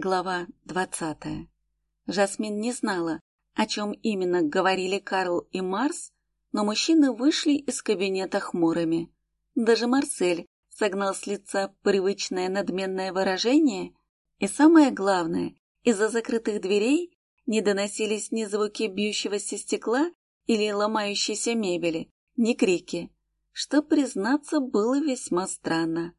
Глава двадцатая. Жасмин не знала, о чем именно говорили Карл и Марс, но мужчины вышли из кабинета хмурыми. Даже Марсель согнал с лица привычное надменное выражение, и самое главное, из-за закрытых дверей не доносились ни звуки бьющегося стекла или ломающейся мебели, ни крики, что, признаться, было весьма странно.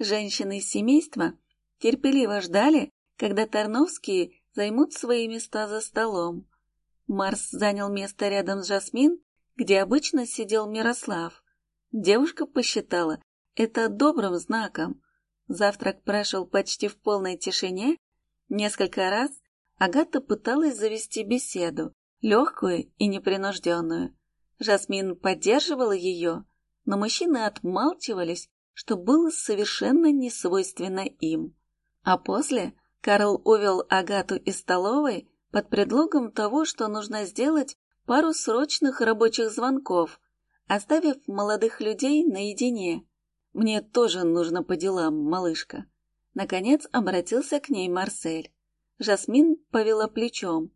Женщины из семейства терпеливо ждали, когда Тарновские займут свои места за столом. Марс занял место рядом с Жасмин, где обычно сидел Мирослав. Девушка посчитала это добрым знаком. Завтрак прошел почти в полной тишине. Несколько раз Агата пыталась завести беседу, легкую и непринужденную. Жасмин поддерживала ее, но мужчины отмалчивались, что было совершенно несвойственно им. А после Карл увел Агату из столовой под предлогом того, что нужно сделать пару срочных рабочих звонков, оставив молодых людей наедине. «Мне тоже нужно по делам, малышка». Наконец обратился к ней Марсель. Жасмин повела плечом.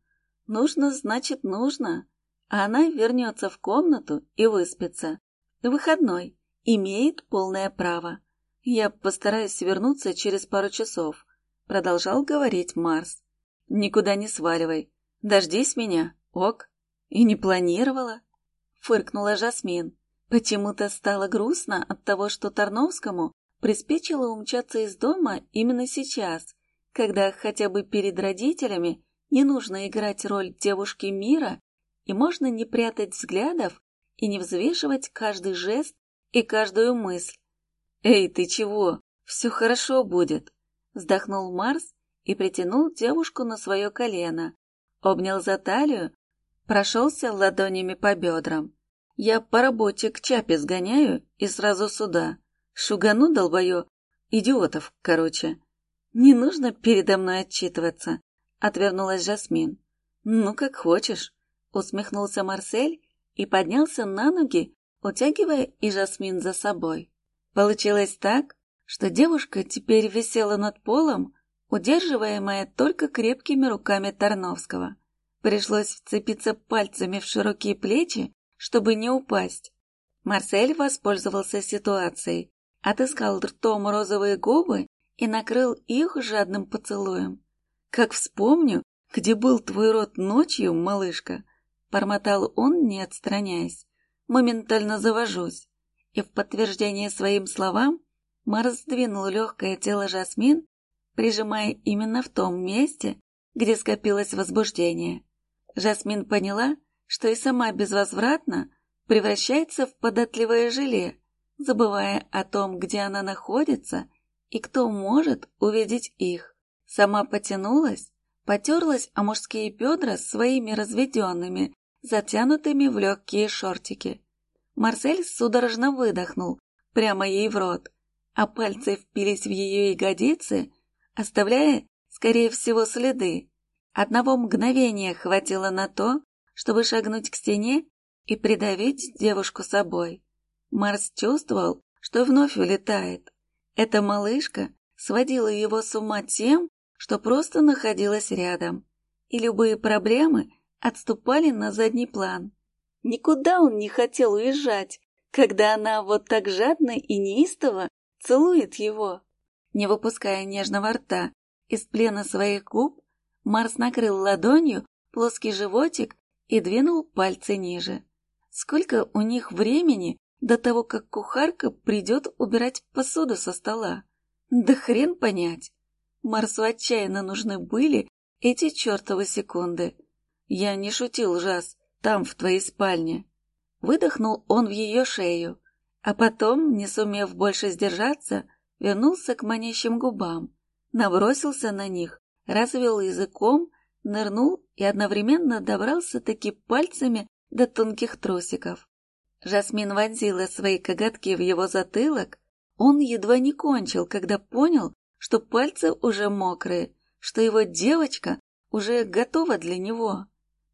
«Нужно, значит, нужно». А она вернется в комнату и выспится. Выходной. Имеет полное право. Я постараюсь вернуться через пару часов. — продолжал говорить Марс. «Никуда не сваливай. Дождись меня, ок?» «И не планировала?» — фыркнула Жасмин. Почему-то стало грустно от того, что Тарновскому приспичило умчаться из дома именно сейчас, когда хотя бы перед родителями не нужно играть роль девушки мира и можно не прятать взглядов и не взвешивать каждый жест и каждую мысль. «Эй, ты чего? Все хорошо будет!» Вздохнул Марс и притянул девушку на свое колено, обнял за талию, прошелся ладонями по бедрам. Я по работе к Чапе сгоняю и сразу сюда. Шугану долбою. Идиотов, короче. Не нужно передо мной отчитываться, отвернулась Жасмин. Ну, как хочешь, усмехнулся Марсель и поднялся на ноги, утягивая и Жасмин за собой. Получилось так, что девушка теперь висела над полом, удерживаемая только крепкими руками Тарновского. Пришлось вцепиться пальцами в широкие плечи, чтобы не упасть. Марсель воспользовался ситуацией, отыскал ртом розовые губы и накрыл их жадным поцелуем. «Как вспомню, где был твой рот ночью, малышка!» — бормотал он, не отстраняясь. «Моментально завожусь». И в подтверждение своим словам Марс сдвинул легкое тело Жасмин, прижимая именно в том месте, где скопилось возбуждение. Жасмин поняла, что и сама безвозвратно превращается в податливое желе, забывая о том, где она находится и кто может увидеть их. Сама потянулась, потерлась о мужские бедра своими разведенными, затянутыми в легкие шортики. Марсель судорожно выдохнул прямо ей в рот а пальцы впились в ее ягодицы, оставляя, скорее всего, следы. Одного мгновения хватило на то, чтобы шагнуть к стене и придавить девушку собой. Марс чувствовал, что вновь улетает. Эта малышка сводила его с ума тем, что просто находилась рядом, и любые проблемы отступали на задний план. Никуда он не хотел уезжать, когда она вот так жадно и неистово целует его. Не выпуская нежного рта из плена своих губ, Марс накрыл ладонью плоский животик и двинул пальцы ниже. Сколько у них времени до того, как кухарка придет убирать посуду со стола? Да хрен понять. Марсу отчаянно нужны были эти чертовы секунды. Я не шутил, Жас, там, в твоей спальне. Выдохнул он в ее шею, а потом, не сумев больше сдержаться, вернулся к манящим губам, набросился на них, развел языком, нырнул и одновременно добрался-таки пальцами до тонких тросиков. Жасмин вонзила свои коготки в его затылок. Он едва не кончил, когда понял, что пальцы уже мокрые, что его девочка уже готова для него.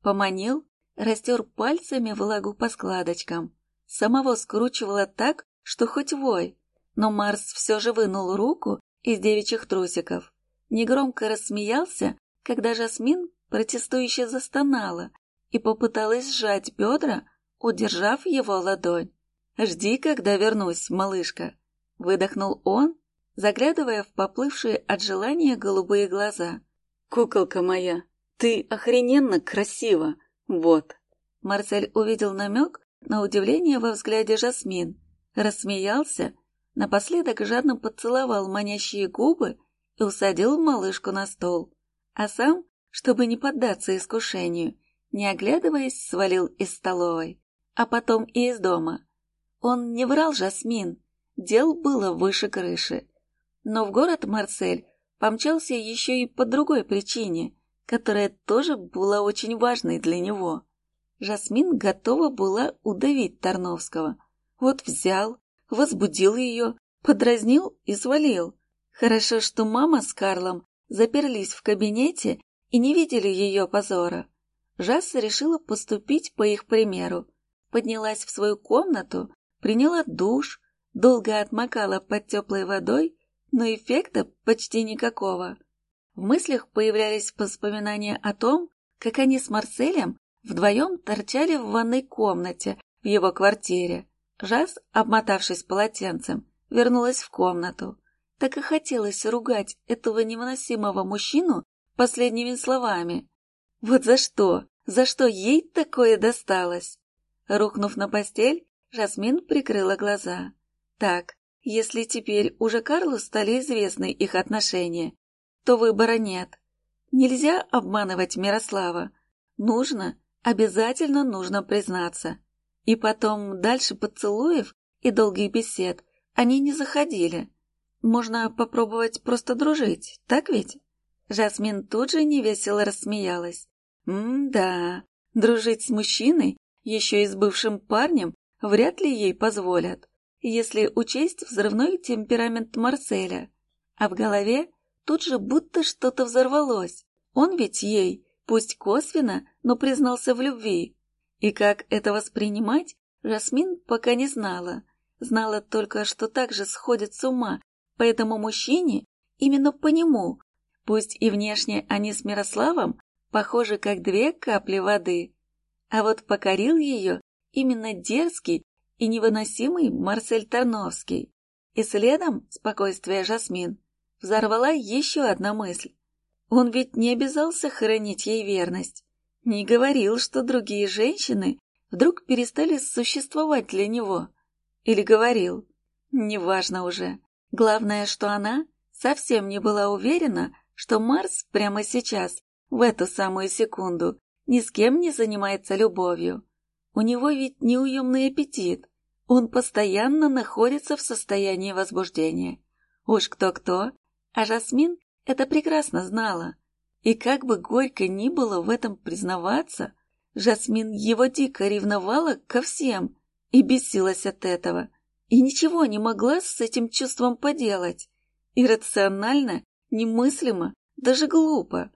Поманил, растер пальцами влагу по складочкам. Самого скручивало так, что хоть вой, но Марс все же вынул руку из девичьих трусиков. негромко рассмеялся, когда Жасмин протестующе застонала и попыталась сжать бедра, удержав его ладонь. «Жди, когда вернусь, малышка», — выдохнул он, заглядывая в поплывшие от желания голубые глаза. «Куколка моя, ты охрененно красива, вот». Марсель увидел намек на удивление во взгляде Жасмин, рассмеялся, напоследок жадно поцеловал манящие губы и усадил малышку на стол, а сам, чтобы не поддаться искушению, не оглядываясь, свалил из столовой, а потом и из дома. Он не врал Жасмин, дел было выше крыши. Но в город Марсель помчался еще и по другой причине, которая тоже была очень важной для него. Жасмин готова была удавить Тарновского. Вот взял, возбудил ее, подразнил и свалил. Хорошо, что мама с Карлом заперлись в кабинете и не видели ее позора. Жасса решила поступить по их примеру. Поднялась в свою комнату, приняла душ, долго отмокала под теплой водой, но эффекта почти никакого. В мыслях появлялись воспоминания о том, как они с Марселем вдвоем торчали в ванной комнате в его квартире. Жас, обмотавшись полотенцем, вернулась в комнату. Так и хотелось ругать этого невыносимого мужчину последними словами. Вот за что? За что ей такое досталось? Рухнув на постель, Жасмин прикрыла глаза. Так, если теперь уже Карлу стали известны их отношения, то выбора нет. Нельзя обманывать Мирослава. Нужно, обязательно нужно признаться. И потом, дальше поцелуев и долгих бесед, они не заходили. Можно попробовать просто дружить, так ведь? Жасмин тут же невесело рассмеялась. М-да, дружить с мужчиной, еще и с бывшим парнем, вряд ли ей позволят, если учесть взрывной темперамент Марселя. А в голове тут же будто что-то взорвалось. Он ведь ей, пусть косвенно, но признался в любви. И как это воспринимать, Жасмин пока не знала. Знала только, что так же сходит с ума по этому мужчине, именно по нему. Пусть и внешне они с Мирославом похожи как две капли воды. А вот покорил ее именно дерзкий и невыносимый Марсель Тарновский. И следом спокойствие Жасмин взорвала еще одна мысль. Он ведь не обязался хранить ей верность, не говорил, что другие женщины вдруг перестали существовать для него. Или говорил, неважно уже. Главное, что она совсем не была уверена, что Марс прямо сейчас, в эту самую секунду, ни с кем не занимается любовью. У него ведь неуемный аппетит. Он постоянно находится в состоянии возбуждения. Уж кто-кто, а Жасмин это прекрасно знала. И как бы горько ни было в этом признаваться, Жасмин его дико ревновала ко всем и бесилась от этого, и ничего не могла с этим чувством поделать. Иррационально, немыслимо, даже глупо.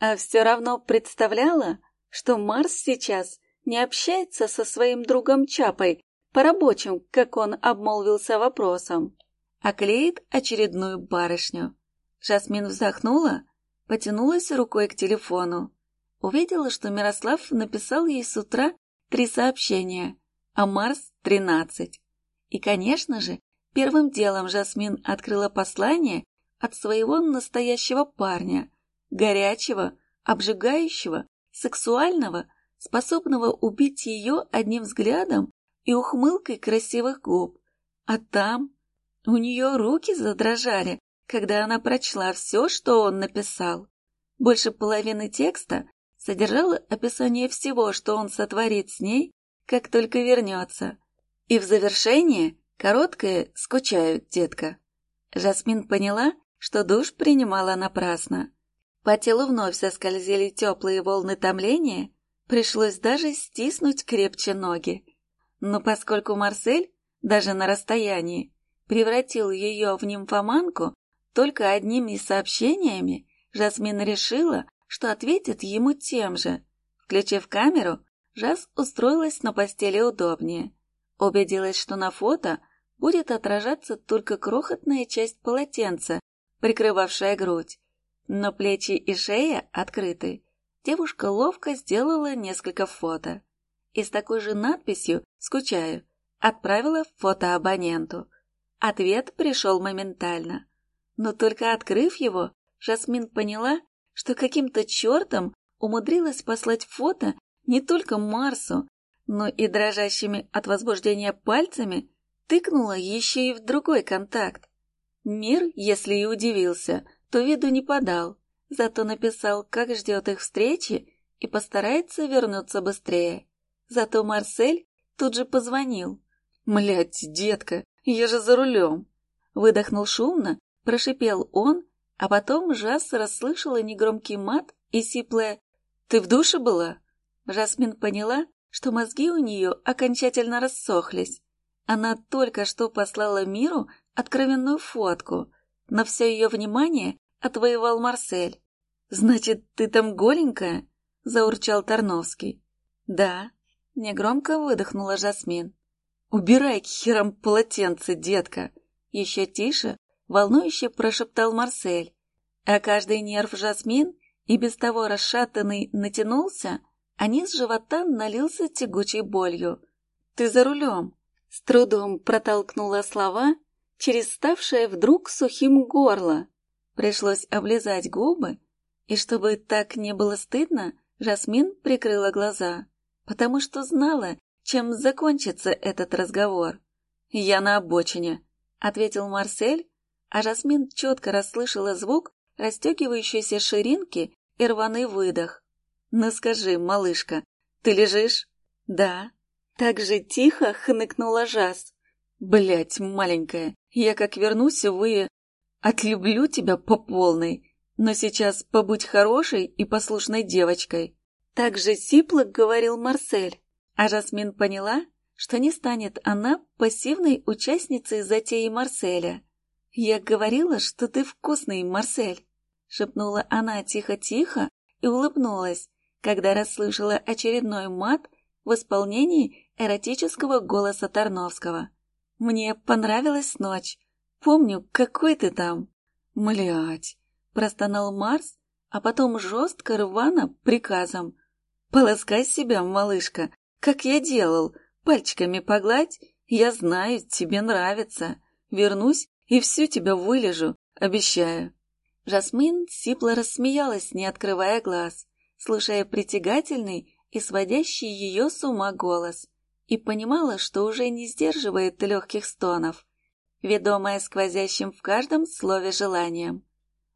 А все равно представляла, что Марс сейчас не общается со своим другом Чапой по рабочим, как он обмолвился вопросом, а клеит очередную барышню. Жасмин вздохнула, потянулась рукой к телефону. Увидела, что Мирослав написал ей с утра три сообщения, а Марс — тринадцать. И, конечно же, первым делом Жасмин открыла послание от своего настоящего парня, горячего, обжигающего, сексуального, способного убить ее одним взглядом и ухмылкой красивых губ. А там у нее руки задрожали, когда она прочла все, что он написал. Больше половины текста содержало описание всего, что он сотворит с ней, как только вернется. И в завершение короткое «скучаю, детка». Жасмин поняла, что душ принимала напрасно. По телу вновь соскользили теплые волны томления, пришлось даже стиснуть крепче ноги. Но поскольку Марсель, даже на расстоянии, превратил ее в нимфоманку, только одними сообщениями Жасмин решила, что ответит ему тем же. Включив камеру, Жас устроилась на постели удобнее. Убедилась, что на фото будет отражаться только крохотная часть полотенца, прикрывавшая грудь. но плечи и шея открыты. Девушка ловко сделала несколько фото. И с такой же надписью «Скучаю» отправила фото абоненту. Ответ пришел моментально. Но только открыв его, Жасмин поняла, что каким-то чертом умудрилась послать фото не только Марсу, но и дрожащими от возбуждения пальцами тыкнула еще и в другой контакт. Мир, если и удивился, то виду не подал, зато написал, как ждет их встречи и постарается вернуться быстрее. Зато Марсель тут же позвонил. «Млядь, детка, я же за рулем!» Выдохнул шумно, прошипел он, а потом Жас расслышала негромкий мат и сиплое «Ты в душе была?» Жасмин поняла, что мозги у нее окончательно рассохлись. Она только что послала миру откровенную фотку, но все ее внимание отвоевал Марсель. «Значит, ты там голенькая?» — заурчал Тарновский. «Да», — негромко выдохнула Жасмин. «Убирай к херам полотенце, детка!» Еще тише, волнующе прошептал Марсель. А каждый нерв Жасмин, и без того расшатанный, натянулся, а низ живота налился тягучей болью. «Ты за рулем!» С трудом протолкнула слова через ставшее вдруг сухим горло. Пришлось облизать губы, и чтобы так не было стыдно, Жасмин прикрыла глаза, потому что знала, чем закончится этот разговор. «Я на обочине», — ответил Марсель, а Жасмин четко расслышала звук расстегивающейся ширинки и рваный выдох. «Ну скажи, малышка, ты лежишь?» «Да». Так же тихо хныкнула Жас. Блять, маленькая, я как вернусь, вы... Отлюблю тебя по полной, но сейчас побудь хорошей и послушной девочкой». Так же сипло говорил Марсель, а Жасмин поняла, что не станет она пассивной участницей затеи Марселя. «Я говорила, что ты вкусный, Марсель», — шепнула она тихо-тихо и улыбнулась, когда расслышала очередной мат в исполнении эротического голоса Тарновского. «Мне понравилась ночь. Помню, какой ты там». «Млять!» — простонал Марс, а потом жестко рвано приказом. «Полоскай себя, малышка, как я делал, пальчиками погладь, я знаю, тебе нравится. Вернусь и всю тебя вылежу, обещаю». Жасмин сипло рассмеялась, не открывая глаз слушая притягательный и сводящий ее с ума голос, и понимала, что уже не сдерживает легких стонов, ведомая сквозящим в каждом слове желанием.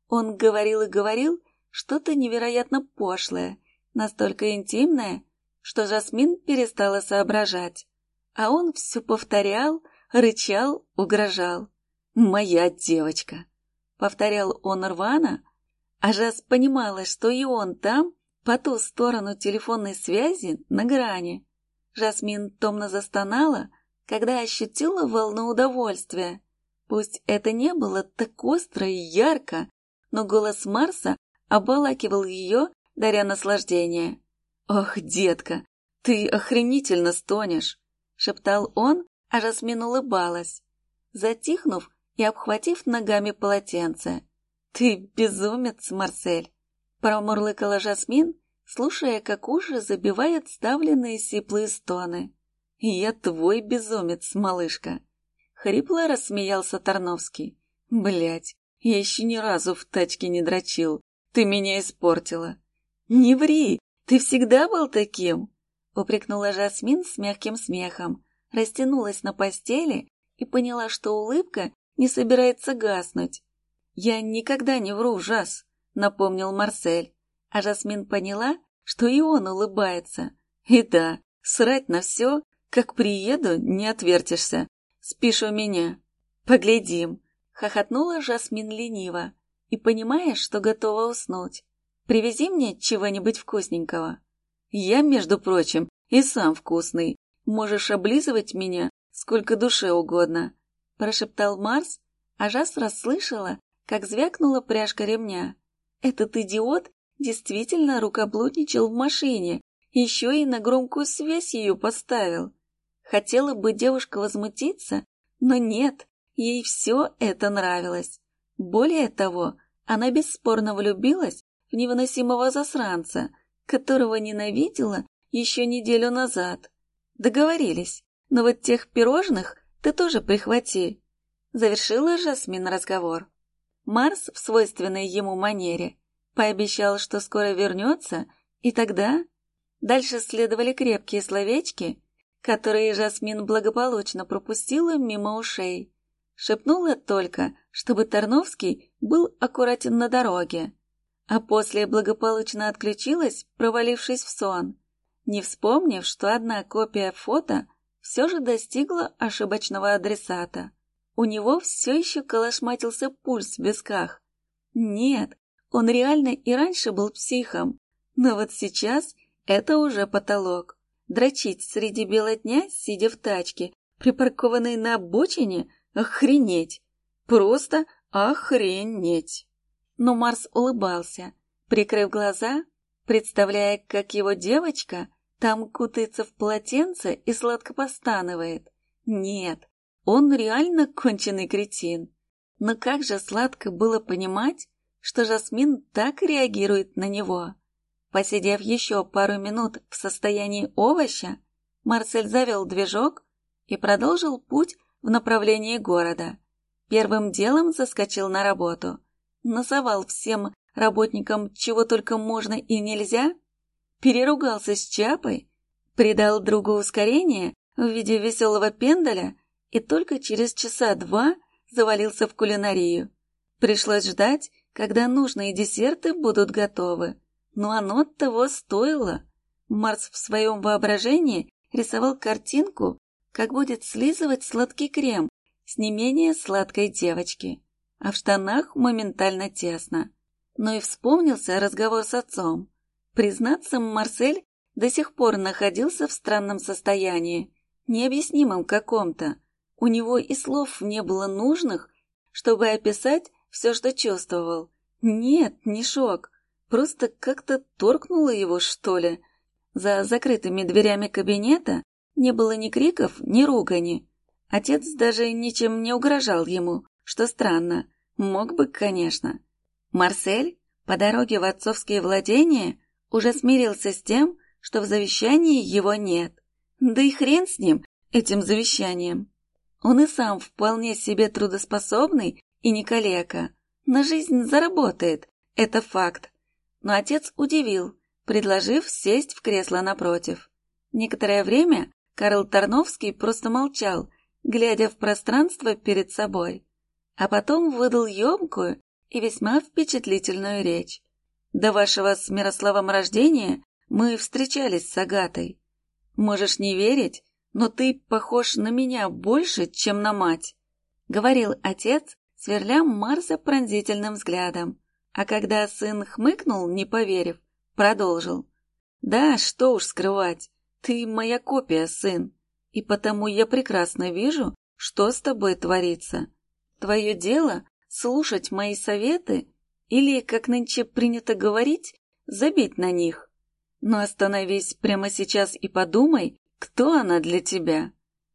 Он говорил и говорил что-то невероятно пошлое, настолько интимное, что Жасмин перестала соображать. А он все повторял, рычал, угрожал. «Моя девочка!» — повторял он рвано, а Жас понимала, что и он там по ту сторону телефонной связи на грани. Жасмин томно застонала, когда ощутила волну удовольствия. Пусть это не было так остро и ярко, но голос Марса обволакивал ее, даря наслаждение. «Ох, детка, ты охренительно стонешь!» — шептал он, а Жасмин улыбалась, затихнув и обхватив ногами полотенце. «Ты безумец, Марсель!» Промурлыкала Жасмин, слушая, как уши забивают ставленные сиплые стоны. «Я твой безумец, малышка!» Хрипло рассмеялся Тарновский. Блять, я еще ни разу в тачке не дрочил. Ты меня испортила!» «Не ври! Ты всегда был таким!» Упрекнула Жасмин с мягким смехом, растянулась на постели и поняла, что улыбка не собирается гаснуть. «Я никогда не вру, Жас!» — напомнил Марсель. А Жасмин поняла, что и он улыбается. И да, срать на все, как приеду, не отвертишься. Спишь у меня. Поглядим. Хохотнула Жасмин лениво. И понимаешь, что готова уснуть. Привези мне чего-нибудь вкусненького. Я, между прочим, и сам вкусный. Можешь облизывать меня сколько душе угодно. Прошептал Марс, а Жас расслышала, как звякнула пряжка ремня. Этот идиот действительно рукоблудничал в машине, еще и на громкую связь ее поставил. Хотела бы девушка возмутиться, но нет, ей все это нравилось. Более того, Она бесспорно влюбилась в невыносимого засранца, которого ненавидела еще неделю назад. Договорились, но вот тех пирожных ты тоже прихвати. Завершила Жасмин разговор. Марс в свойственной ему манере пообещал, что скоро вернется, и тогда... Дальше следовали крепкие словечки, которые Жасмин благополучно пропустила мимо ушей. Шепнула только, чтобы Тарновский был аккуратен на дороге, а после благополучно отключилась, провалившись в сон, не вспомнив, что одна копия фото все же достигла ошибочного адресата. У него все еще колошматился пульс в висках. Нет, он реально и раньше был психом, но вот сейчас это уже потолок. Дрочить среди бела дня, сидя в тачке, припаркованной на обочине, охренеть. Просто охренеть. Но Марс улыбался, прикрыв глаза, представляя, как его девочка там кутается в полотенце и сладко постанывает. Нет, он реально конченый кретин. Но как же сладко было понимать, что Жасмин так реагирует на него. Посидев еще пару минут в состоянии овоща, Марсель завел движок и продолжил путь в направлении города. Первым делом заскочил на работу. Насовал всем работникам чего только можно и нельзя, переругался с Чапой, придал другу ускорение в виде веселого пендаля и только через часа два завалился в кулинарию. Пришлось ждать, когда нужные десерты будут готовы. Но оно того стоило. Марс в своем воображении рисовал картинку, как будет слизывать сладкий крем с не менее сладкой девочки. А в штанах моментально тесно. Но и вспомнился разговор с отцом. Признаться, Марсель до сих пор находился в странном состоянии, необъяснимом каком-то. У него и слов не было нужных, чтобы описать все, что чувствовал. Нет, не шок. Просто как-то торкнуло его, что ли. За закрытыми дверями кабинета не было ни криков, ни ругани. Отец даже ничем не угрожал ему, что странно. Мог бы, конечно. Марсель по дороге в отцовские владения уже смирился с тем, что в завещании его нет. Да и хрен с ним, этим завещанием. Он и сам вполне себе трудоспособный и не калека. На жизнь заработает, это факт. Но отец удивил, предложив сесть в кресло напротив. Некоторое время Карл Тарновский просто молчал, глядя в пространство перед собой, а потом выдал емкую и весьма впечатлительную речь. До вашего с Мирославом рождения мы встречались с Агатой. Можешь не верить, но ты похож на меня больше, чем на мать», — говорил отец, сверля Марса пронзительным взглядом. А когда сын хмыкнул, не поверив, продолжил. «Да, что уж скрывать, ты моя копия, сын, и потому я прекрасно вижу, что с тобой творится. Твое дело — слушать мои советы или, как нынче принято говорить, забить на них. Но остановись прямо сейчас и подумай, кто она для тебя.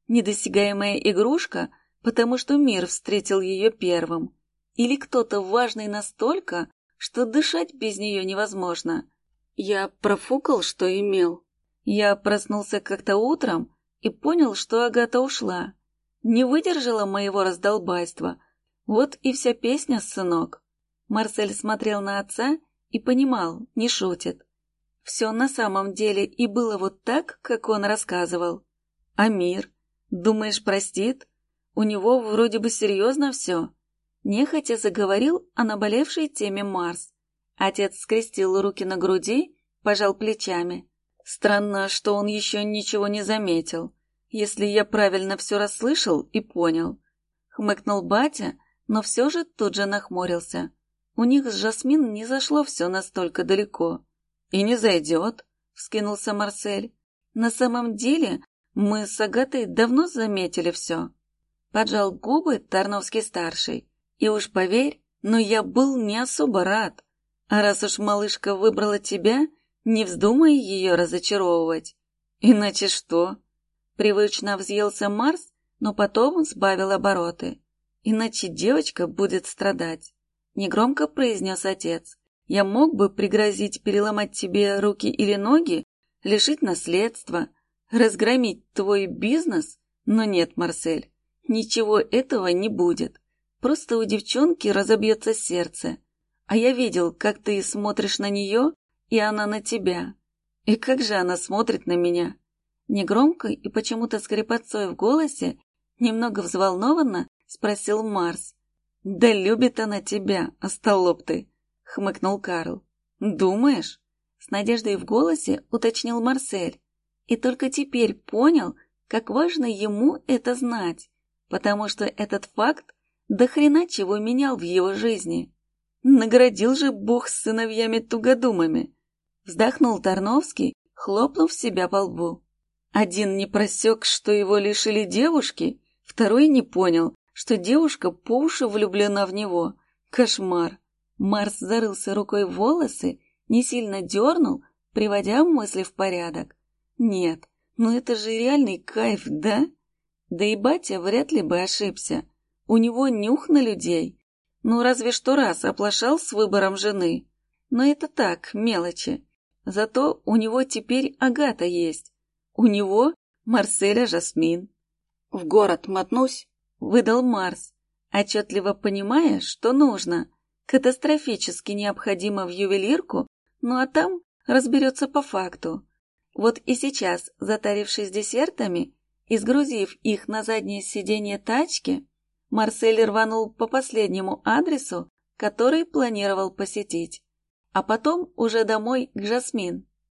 Недосягаемая игрушка — потому что мир встретил ее первым, или кто-то важный настолько, что дышать без нее невозможно. Я профукал, что имел. Я проснулся как-то утром и понял, что Агата ушла. Не выдержала моего раздолбайства. Вот и вся песня, сынок. Марсель смотрел на отца и понимал, не шутит. Все на самом деле и было вот так, как он рассказывал. А мир? Думаешь, простит? У него вроде бы серьезно все. Нехотя заговорил о наболевшей теме Марс. Отец скрестил руки на груди, пожал плечами. Странно, что он еще ничего не заметил, если я правильно все расслышал и понял. Хмыкнул батя, но все же тут же нахмурился. У них с Жасмин не зашло все настолько далеко. «И не зайдет», — вскинулся Марсель. «На самом деле мы с Агатой давно заметили все. Поджал губы Тарновский-старший. И уж поверь, но я был не особо рад. А раз уж малышка выбрала тебя, не вздумай ее разочаровывать. Иначе что? Привычно взъелся Марс, но потом сбавил обороты. Иначе девочка будет страдать. Негромко произнес отец. Я мог бы пригрозить переломать тебе руки или ноги, лишить наследства, разгромить твой бизнес, но нет, Марсель, ничего этого не будет. Просто у девчонки разобьется сердце. А я видел, как ты смотришь на нее, и она на тебя. И как же она смотрит на меня? Негромко и почему-то с в голосе, немного взволнованно, спросил Марс. «Да любит она тебя, остолоп ты!» — хмыкнул Карл. «Думаешь?» — с надеждой в голосе уточнил Марсель. И только теперь понял, как важно ему это знать, потому что этот факт до хрена чего менял в его жизни. Наградил же бог с сыновьями-тугодумами. Вздохнул Тарновский, хлопнув себя по лбу. Один не просек, что его лишили девушки, второй не понял, что девушка по уши влюблена в него. Кошмар. Марс зарылся рукой в волосы, не сильно дернул, приводя мысли в порядок. Нет, ну это же реальный кайф, да? Да и батя вряд ли бы ошибся. У него нюх на людей. Ну, разве что раз оплошал с выбором жены. Но это так, мелочи. Зато у него теперь Агата есть. У него Марселя Жасмин. В город мотнусь, выдал Марс, отчетливо понимая, что нужно. Катастрофически необходимо в ювелирку, ну а там разберется по факту. Вот и сейчас, затарившись десертами и сгрузив их на заднее сиденье тачки, Марсель рванул по последнему адресу, который планировал посетить, а потом уже домой к Жасмин.